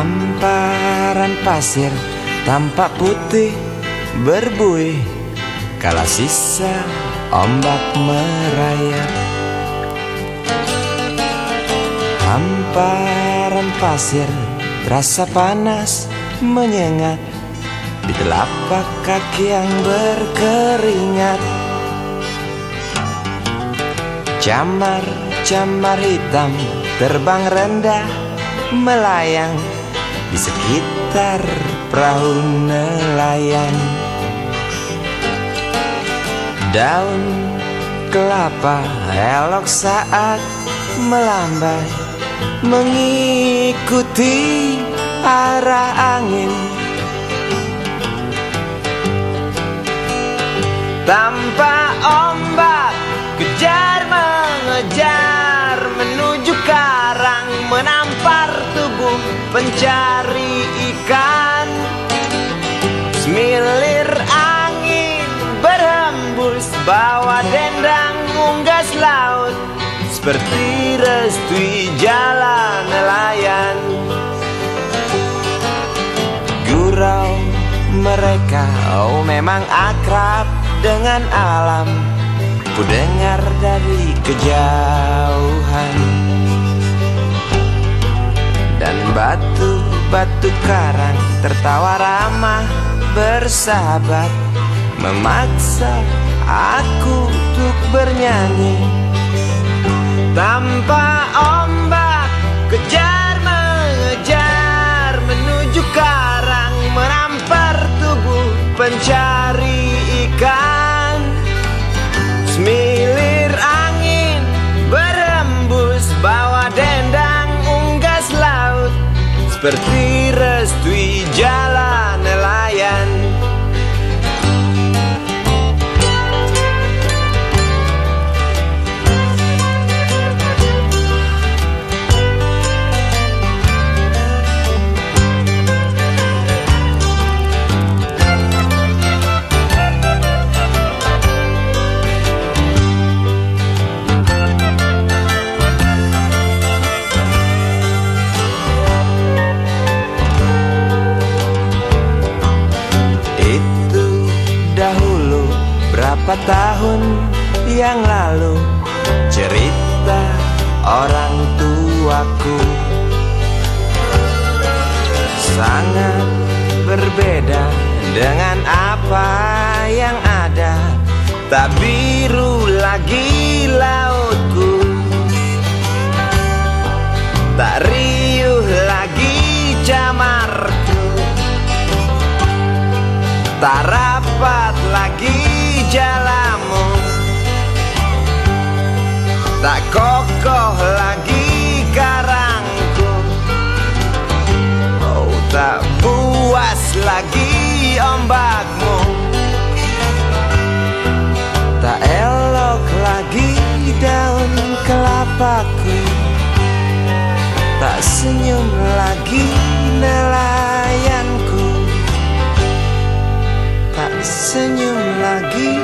Hamparan pasir tampak putih berbuih. Kala sisa ombak merayap. Hamparan pasir terasa panas menyengat. Di telapak kaki yang berkeringat. Camar-camar hitam terbang rendah melayang di sekitar perahu nelayan. Daun kelapa elok saat melambai Mengikuti arah angin. Tanpa laut Seperti restui jalan nelayan. Gurau mereka oh memang akrab dengan alam. Ku dengar dari kejauhan. Dan batu-batu karang tertawa ramah bersahabat. Memaksa aku untuk bernyanyi. Tanpa ombak kejar mengejar Menuju karang menampar tubuh pencari ikan. Semilir angin berembus bawa dendang unggas laut. Seperti restui jalan berapa tahun yang lalu Cerita orang tuaku. Sangat berbeda dengan apa yang ada Tak biru lagi lautku. Tak riuh lagi camarku Tak rapat lagi jalamu. Tak kokoh lagi karangku. Oh tak puas lagi ombakmu. Tak elok lagi daun kelapaku. Tak senyum lagi nelayanku. Tak senyum lagi